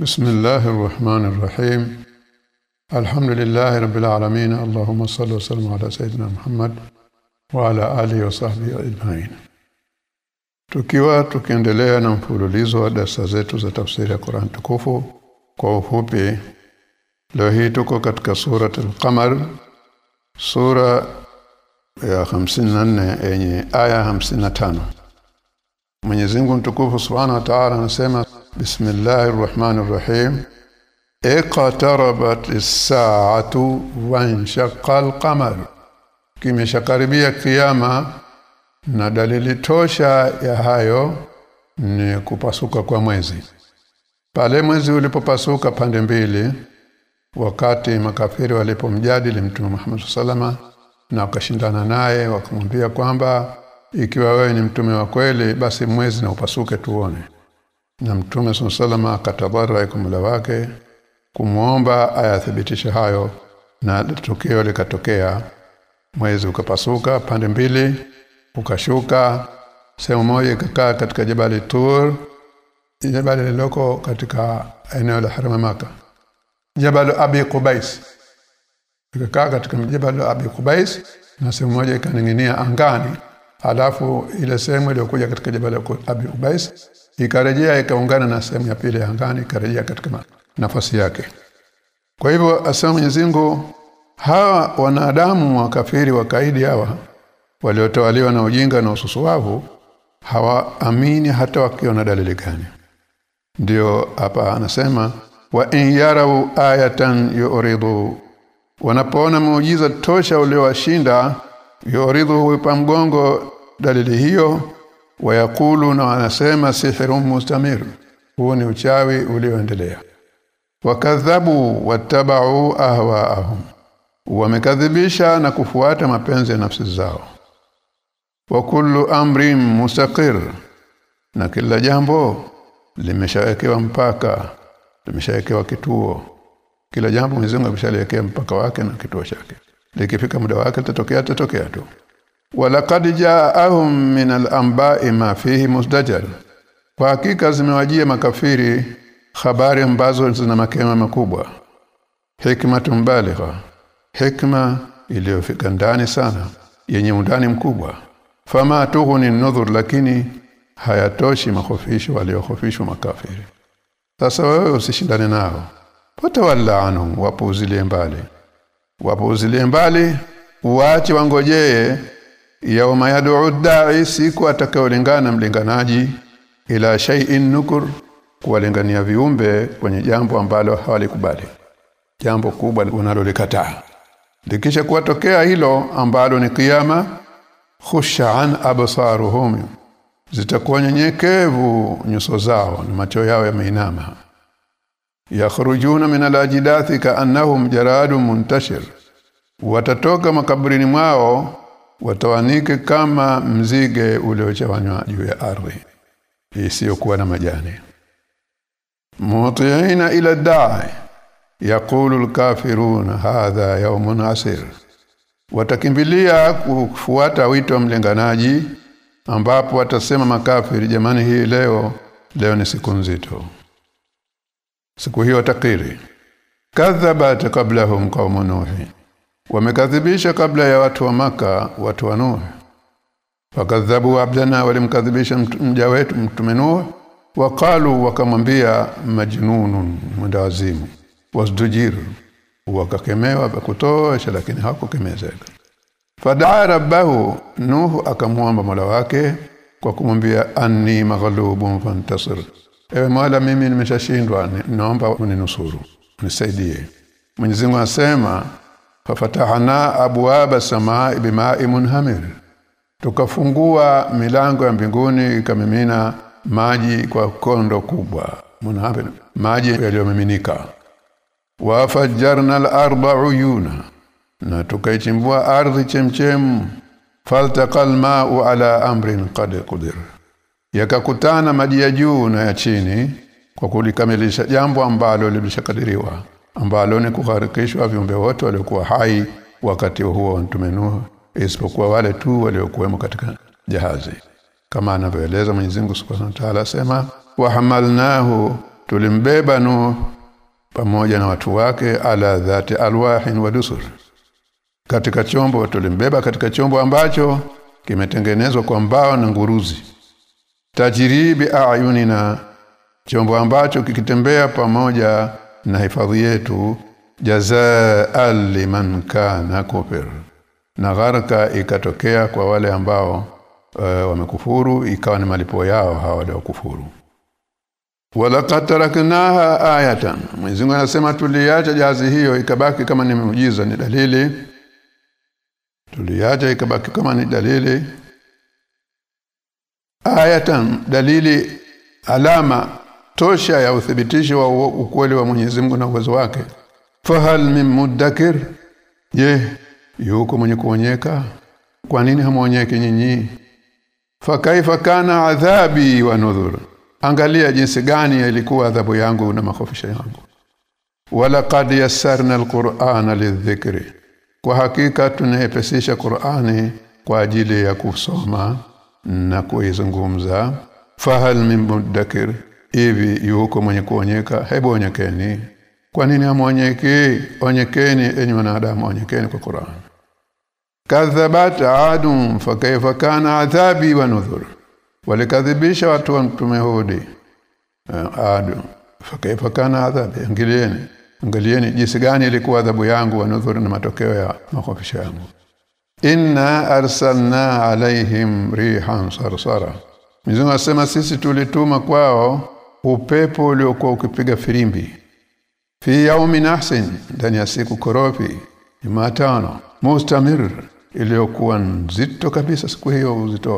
بسم الله الرحمن الرحيم الحمد لله رب العالمين اللهم صل وسلم على سيدنا محمد وعلى اله وصحبه اجمعين tukiwa tukiendelea na mfululizo wa darasa zetu za tafsiri ya Qur'an tukufu kwa ufupi leo hii tuko katika sura al-Qamar sura ya 54 yenye aya 55 Mwenyezi Mungu mtukufu Subhanahu wa Ta'ala anasema Bismillahir الله Rahim الرحيم اقتربت الساعة وانشق القمر Kimeshakaribia kiyama na dalili tosha ya hayo ni kupasuka kwa mwezi. Pale mwezi ulipopasuka pande mbili wakati makafiri walipomjadili mtume Muhammad sallama na wakashindana naye wakamwambia kwamba ikiwa wewe ni mtume wa kweli basi mwezi na upasuke tuone na mtume sallallahu akatabarra kwa Mola wake kumuomba ayathibitishe hayo na tukio likatokea. Mwezi ukapasuka pande mbili ukashuka sehemu moja ikakaa katika jabali Tur jabali liloko katika eneo la harama Maka jabal Abi Qubais ikakaa katika jabal Abi Qubais na sehemu moja ikaning'inia angani. Alafu ile sehemu iliyokuja katika jabal Abi Qubais ikarejea ikaungana na sehemu ya pili ya angani ikarejea katika nafasi yake. Kwa hivyo asema Mwenyezi Mungu hawa wanadamu wakafiri wakaidi hawa waliotawaliwa na ujinga na ususuwavu hawaamini hata wakiona dalili gani. Ndio hapa anasema wa in yarau ayatan yuridu wanapoona muujiza tosha uliowashinda yuridu huipa mgongo dalili hiyo wayakulu na wanasema sihrun mustamir. Huu ni uchawi ulioendelea. Wakadhabu wattabau ahwaahum. Wamekadhibisha na kufuata mapenzi ya nafsi zao. Wa kullu amrin mustaqir. Na kila jambo limeshawekewa mpaka limeshawekewa kituo. Kila jambo Mwenyezi Mungu ameshaliwekea mpaka wake na kituo chake. Likifika muda wake litatokea litatokea tu walaqad ja'ahum min al-anba'i ma fihi musdajal kwa hakika zimewajia makafiri habari ambazo zina makema makubwa. Hikma tumbaligha hikma iliyofika ndani sana yenye undani mkubwa. Fama tughni nudhur lakini hayatoshi mahofisho waliohofishwa makafiri. Sasa wewe usishindane nao. Watawalla anhum wapuuzilie mbali. Wapuuzilie mbali uache wangojee yauma yad'u da'i siku atakayolingana mlinganaji ila shay'in nukur kuwalingania viumbe kwenye jambo ambalo hawalikubali jambo kubwa unalolikataa. Likisha kuwatokea hilo ambalo ni kiyama khushan absaruhum zitakuwa nyenyekevu nyuso zao na macho yao yameinama. Yakhrujuna min ka kaannahum jaradun muntashir watatoka makaburini mwao watawanike kama mzige uliochawanywa juu ya ardhi isiyokuwa na majani. Mutiina ila da'i yaqulu alkafiruna hadha yawmun asir. Watakimbilia kufuata wito wa mlenganaji ambapo watasema makafiri jamani hii leo leo ni siku nzito. Siku hiyo takiri kadhabat qablahum qaumun nuh wamekadhibisha kabla ya watu wa maka watu wa nuh. Wakadhabu abdana walimkadhibisha mja wetu mtume nuh. Waqalu wakamwambia majnunun mwendawazimu. Wasdujir. Wakakemewa kutosha lakini hakukemezeka fadaa rabbahu nuh akamwomba mola wake kwa kumwambia anni maghlubun fantasir. Ewe mola mimi nimeshashindwa. Naomba uninusuru. Nisaidie Mwenyezi Mungu asema fafatahana abwaba samaa bima'i munhamir. Tukafungua milango ya mbinguni ikamimina maji kwa kondo kubwa. Munhamir. Maji yaliyomiminika. Wafajjarna al-arba uyuna. Na tukaichimbua ardhi chemchem. Faltaqal ma'u ala amrin qad qudir. Yakakutana maji ya juu na ya chini kwa kulikamilisha jambo ambalo lilishakadiriwa ambalo ni kugharikishwa viumbe wote waliokuwa hai wakati huo wa mtume isipokuwa wale tu waliokuwemo katika jahazi. Kama anavyoeleza Mwenyezi Mungu Subhanahu wa Ta'ala sema wa hamalnahu tulimbeba nu pamoja na watu wake ala dhati alwahin wa dusur. Katika chombo tulimbeba katika chombo ambacho kimetengenezwa kwa mbao na nguruzi. Tajiribi ayunina chombo ambacho kikitembea pamoja na hifadhi yetu jazaa liman kana kufir na gharka ikatokea kwa wale ambao uh, wamekufuru ikawa ni malipo yao hawa waliokufuru walaqad taraknaha ayatan. Mwenyezi Mungu anasema tuliacha jazi hiyo ikabaki kama ni muujiza ni dalili. Tuliacha ikabaki kama ni dalili. Ayatan dalili alama tosha ya uthibitisho wa ukweli wa Mwenyezi Mungu na uwezo wake. Fahal min muddakir? Ye yuko mwenye kuonyeka? Kwa nini hamuonyeki nyinyi? Fakaifa kana adhabi wa nudhur? Angalia jinsi gani ilikuwa adhabu yangu na makofisha yangu. Wala qad yassarna alqur'ana lidhikri kwa hakika tunaepesisha Qur'ani kwa ajili ya kusoma na kuizungumza. Fahal min muddakir hivi yuko mwenye kuonyeka. Hebu onyekeni. Kwa nini hamonyeki onyekeni enyi wanadamu onyekeni kwa Qur'an. Kadhabat adum fa kayfa kana adhabi wa nudhur. Walikadhibisha watu wa mtume hudi. Adu fa kayfa kana adhabi. Angalieni angalieni jinsi gani ilikuwa adhabu yangu wa nudhur na matokeo ya makofisho yangu. Inna arsalna alaihim rihan sarsara. Mizungu asema sisi tulituma kwao upepo uliokuwa ukipiga firimbi. Fi yaumi nahsin ndani ya siku korofi Jumatano. Mustamir iliyokuwa nzito kabisa siku hiyo uzito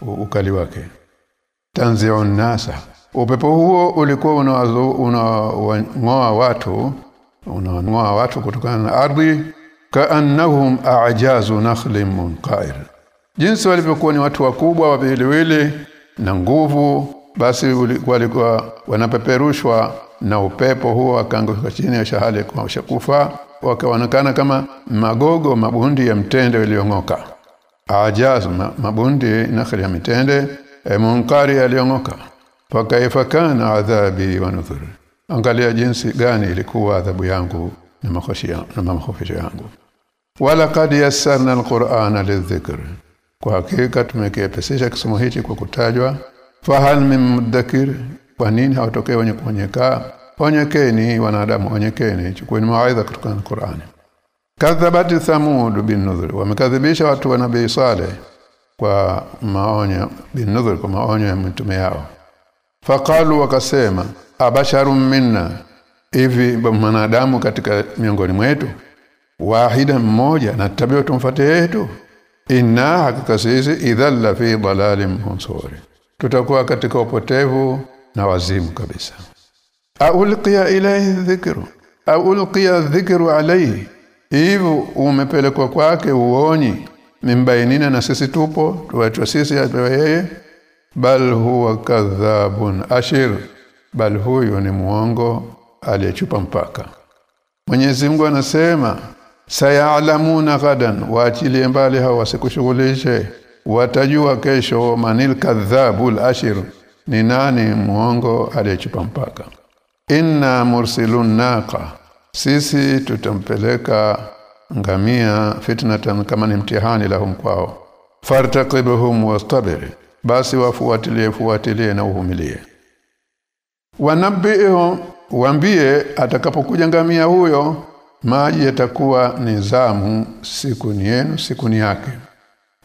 ukali wake. Tanzi'u nasa upepo huo ulikuwa unawangoa watu unawangoa watu kutokana na ardhi kaannahum a'jazu nakhlin munqair. Jinsi walivyokuwa ni watu wakubwa wawiliwili na nguvu basi walikuwa wanapeperushwa na upepo huo wakaanguka chini ya shahale kwa ushakufa wakaonekana kama magogo mabundi ya mtende iliyong'oka ajaz mabundi nakhli ya mitende e munkari yaliyong'oka. Fakaifa kana adhabi wa nudhur. Angalia jinsi gani ilikuwa adhabu yangu na makhashia na makhofisho yangu. Wala qad yassarna alqur'ana lidhikr kwa hakika tumekiepesisha kisomo hichi kwa kutajwa fahal min mudhakir kwa nini hawatokee wenye kuonyeka onyekeni wanadamu onyekeni. Chukueni mawaidha kutoka Qur'ani. Kadhabati thamud bin nudhur. Wamekadhibisha watu wa nabii saleh kwa maonyo bin nudhur kwa maonyo ya mtume yao. Faqalu wakasema abasharum minna. Hivi mwanadamu katika miongoni mwetu? Wahida mmoja na tabia tumfuate yetu? Inna hakika sisi idhalla fi dalalin munsuri tutakuwa katika upotevu na wazimu kabisa. Aulqiya ilayhi dhikru aulqiya dhikru alayhi. Hivyo umepelekwa kwake uoni mimbainina na sisi tupo tuwaitwa sisi atwa yeye. Bal huwa kadhabun ashir bal huyu ni muongo aliyechupa mpaka. Mwenyezi Mungu anasema sayalamuna gadan waachilie mbali hawa wasikushughulishe watajua kesho manil kadhabul ashir. Ni nani muongo aliyechupa mpaka? Inna mursilun naqa. Sisi tutampeleka ngamia fitnatan kama ni mtihani lahum kwao. Fartaqibuhum wastabir. Basi wafuatilie fuatilie na uhumilie wanabihum waambie atakapokuja ngamia huyo maji yatakuwa ni zamu siku ni yenu siku ni yake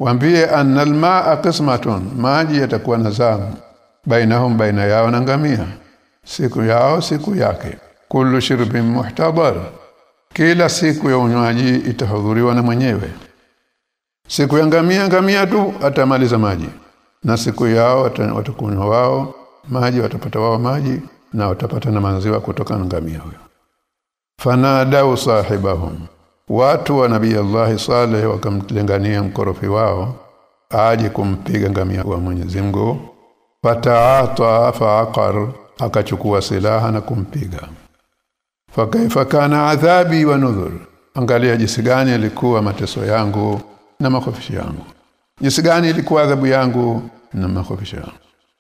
waambie annal maa qismatun maji yatakuwa na zamu. Bainahum baina yao na ngamia. Siku yao siku yake. Kullu shirbin muhtadar. Kila siku ya unywaji itahudhuriwa na mwenyewe. Siku ya ngamia ngamia tu atamaliza maji. Na siku yao watakunywa wao maji watapata wao maji na watapata na maziwa kutoka ngamia huyo. Fanadau sahibahum watu wa nabii Allah Saleh wakamlengania mkorofi wao aje kumpiga ngamia wa Mwenyezi Mungu. Fataata faaqar akachukua silaha na kumpiga. Fakaifa kana adhabi wa nudhur angalia jinsi gani ilikuwa mateso yangu na makofisho yangu. Jinsi gani ilikuwa adhabu yangu na makofisho yangu.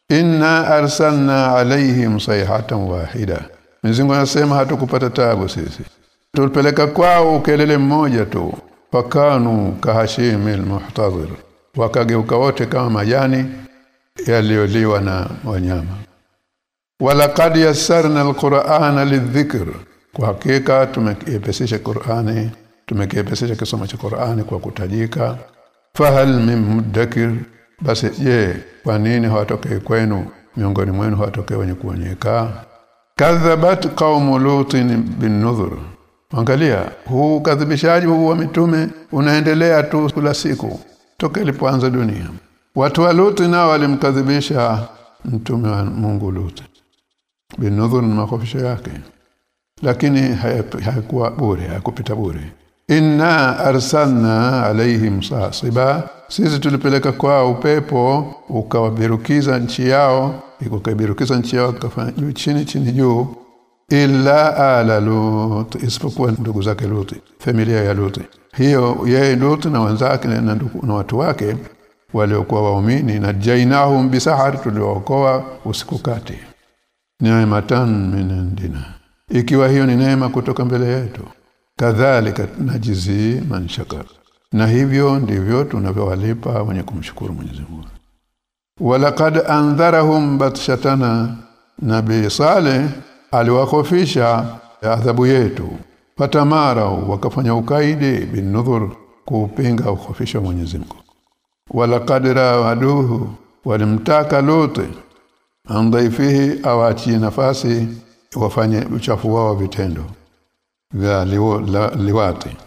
Inna arsalna alaihim sayhatan wahida. Mzingo anasema hatukupata tabu sisi tulipeleka kwao kelele mmoja tu fakanu kahashimil muhtadhir wakageuka wote kama majani yaliyoliwa na wanyama. Walaqad yassarna alqur'ana lidhikr kwa hakika tumekipesisha Qur'ani tumekipesisha kisomo cha Qur'ani kwa kutajika. Fahal min mudakkir basi je kwa nini hawatokei kwenu? Miongoni mwenu hawatokei wenye kuonyeka. Kadhabat qaumu lutin bin nudhur angalia huu kadhibishaji huu wa mitume unaendelea tu kila siku toka ilipoanza dunia. Watu wa luti nao walimkadhibisha mtume wa Mungu Luti binudhur makofisho yake. Lakini hayakuwa bure hayakupita bure. Inna arsalna alaihim sasiba sisi tulipeleka kwa upepo ukawabirukiza nchi yao ikabirukiza nchi yao kafanya juu chini chini juu illa ala lut isipokuwa ndugu zake Lut familia ya Lut. Hiyo yeye Lut na wenzake na ndugu na watu wake waliokuwa waumini na jainahum bisahar tuliokoa usiku kati. Neematan min indina. Ikiwa hiyo ni neema kutoka mbele yetu kadhalika najizi man shakar. Na hivyo ndivyo tunavyowalipa wenye kumshukuru Mwenyezi Mungu. Walaqad andharahum batshatana nabii Saleh aliwakofisha adhabu yetu. Fatamara wakafanya ukaidi binudhur kuupinga ukofisho wa Mwenyezi Mungu. Wala kadra waduhu walimtaka lote andaifihi awachie nafasi wafanye uchafu wao vitendo vya liwati.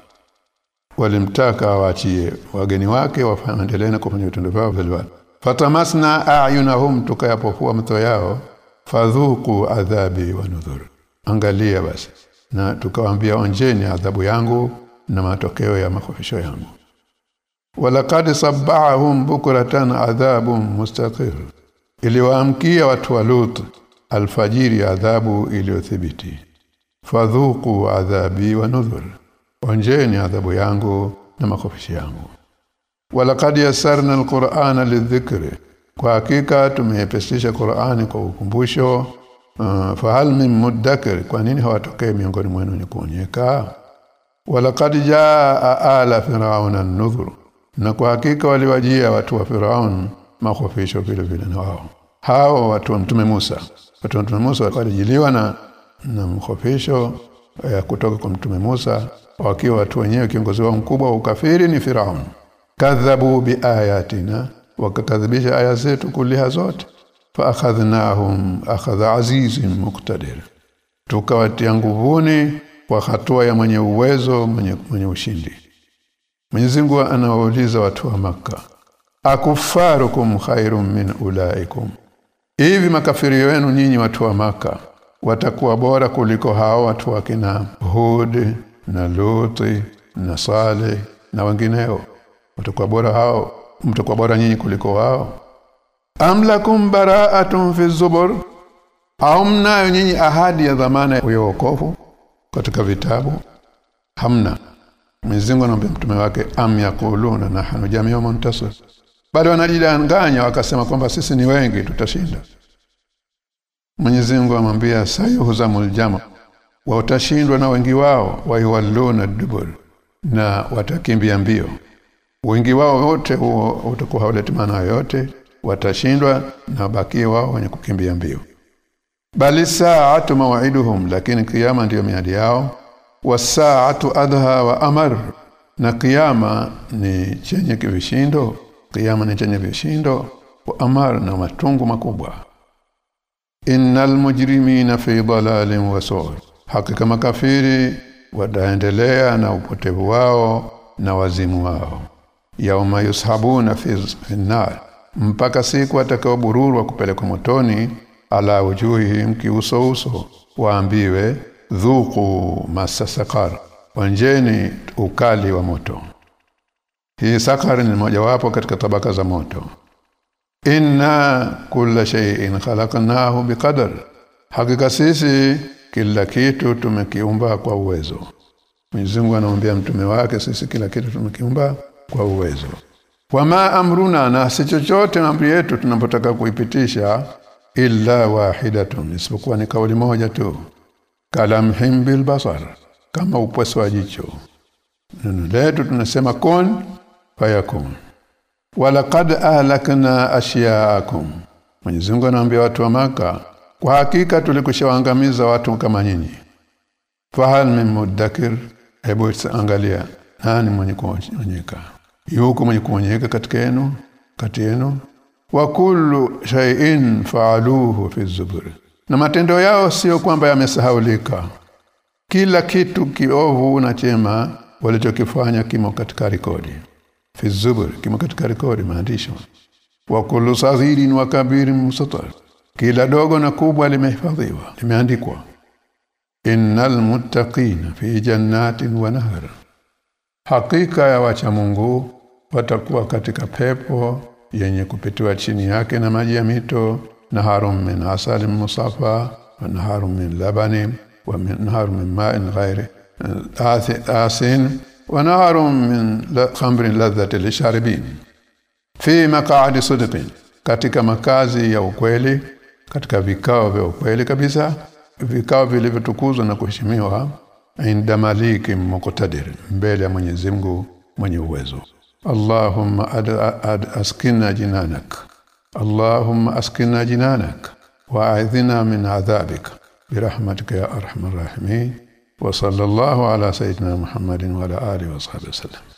Walimtaka awachie wageni wake waendelee na kufanya vitendo vyao vya liwati. Fatamasna a'yunahum tukayapofua mto yao fadhuku adhabi wa nudhur. Angalia basi. Na tukawaambia onjeni adhabu yangu na matokeo ya makofisho yangu. Walaqad sabbahum bukratan adhabun mustaqir. Iliwaamkia watu wa Lut alfajiri adhabu iliyothibiti. Fadhuku adhabi wa nudhur. Onjeni adhabu yangu na makofisho yangu. Walaqad yasarna alqur'ana lidhikri kwa hakika tumeepesisha Qur'ani kwa ukumbusho uh, fahal min mudakkir kwa nini hawatokee miongoni mwenu ni kuonyeka? Walaqad jaa ala fir'auna an-nuzur na kwa hakika waliwajia watu wa Firaun makhofisho vile vile na wao. Hao watu wa mtume Musa watu wa mtume Musa walijiliwa na na mkhofisho ya kutoka kwa mtume Musa wakiwa watu wenyewe kiongozi wao mkubwa wa ukafiri ni Firaun. Kadhabu biayatina wakakadhibisha aya zetu kuliha zote. Fa akhadhnahum akhadha azizin muqtadir. Tukawatia nguvuni kwa hatua ya mwenye uwezo mwenye, mwenye ushindi. Mwenyezi Mungu anawauliza watu wa maka akufarukum khairum min ulaikum? Hivi makafiri wenu nyinyi watu wa maka watakuwa bora kuliko hao watu wa kina Hud na Luti na Saleh na wengineo? Watakuwa bora hao mtakuwa bora nyinyi kuliko wao. Amlakum bara'atun fi zubur au mnayo nyinyi ahadi ya dhamana ya wokovu? Katika vitabu hamna. Mwenyezi Mungu anamwambia mtume wake am yaquluna nahnu jami'un muntasir. Bado wanajidanganya wakasema kwamba sisi ni wengi tutashinda. Mwenyezi Mungu amwambia sayuhzamul jama watashindwa na wengi wao waiwalluna dubur na watakimbia mbio wengi wao wote huo utakuwa hauleti maana yote watashindwa na bakia wao wenye kukimbia mbio. Bali saatu mawaiduhum lakini kiyama ndiyo miadi yao. Wa saatu adha wa amar na kiyama ni chenye kivishindo kiyama ni chenye vishindo. Wa amar na matungu makubwa. Innal mujrimina fi dalalin wa sur hakika makafiri wataendelea na upotevu wao na wazimu wao yauma yushabuna fi finnar. Mpaka siku atakaobururwa kupelekwa motoni ala wujuhihim kiuso uso waambiwe dhuku masasakar wanjeni ukali wa moto. Hii sakar ni mojawapo katika tabaka za moto. Inna kulla shay'in khalaqnahu biqadar hakika sisi kila kitu tumekiumba kwa uwezo. Mwenyezi Mungu anamwambia mtume wake sisi kila kitu tumekiumba kwa uwezo. Wa ma amruna na si chochote amri yetu tunapotaka kuipitisha illa wahidatun isipokuwa ni kauli moja tu. Kalamhim bil basar kama upweso wa jicho. Neno letu tunasema kun fayakun. Walaqad ahlakna ashyaakum Mwenyezi Mungu anaambia watu wa maka kwa hakika tulikushawaangamiza watu kama nyinyi. Fahal min mudakkir hebu angalia nani mwenye kuonyeka yuko mwenye kuonyeka katika yenu kati yenu. Wa kullu shay'in fa'aluhu fi zubur na matendo yao sio kwamba yamesahaulika. Kila kitu kiovu na chema walichokifanya kimo katika rekodi. Fi zubur kimo katika rekodi maandisho wa kullu saghirin wa kabirin musatar kila dogo na kubwa limehifadhiwa limeandikwa. Innal muttaqina fi jannatin wa nahar. Hakika ya wacha Mungu watakuwa katika pepo yenye kupitiwa chini yake na maji ya mito na harum min asal musafa wa harum min labani wa min harum min ma'in ghairi asin wa naharum min khamrin ladhati lisharibin fi maq'adi sidqin katika makazi ya ukweli katika vikao vya ukweli kabisa vikao vilivyotukuzwa na kuheshimiwa inda maliki muqtadir mbele ya Mwenyezi Mungu mwenye uwezo اللهم أسقنا جنانك. اللهم أسقنا جنانك وأعذنا من عذابك. برحمتك يا أرحم الراحمين. وصلى الله على سيدنا محمد وعلى آله وصحبه وسلم.